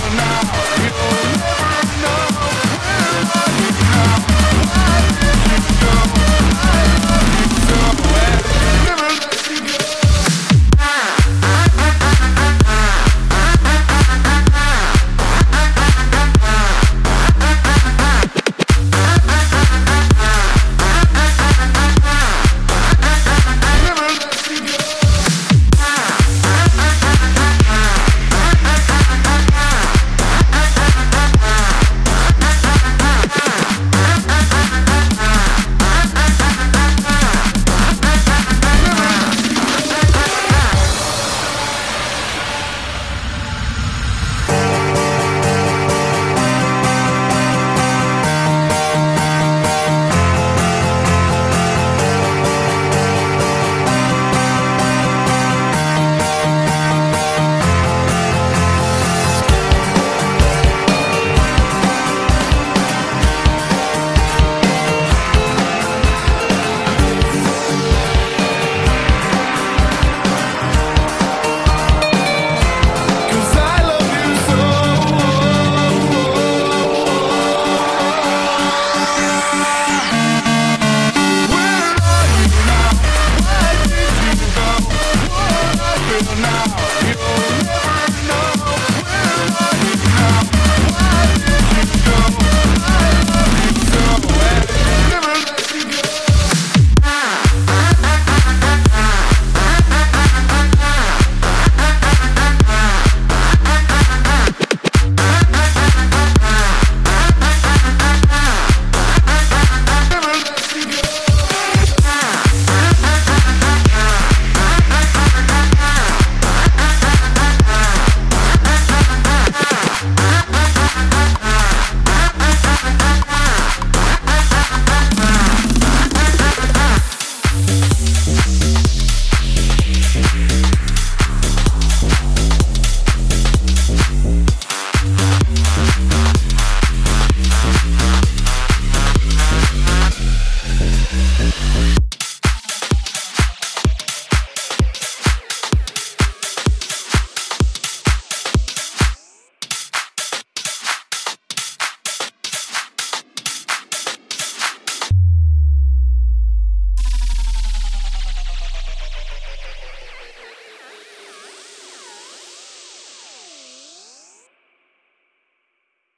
tonight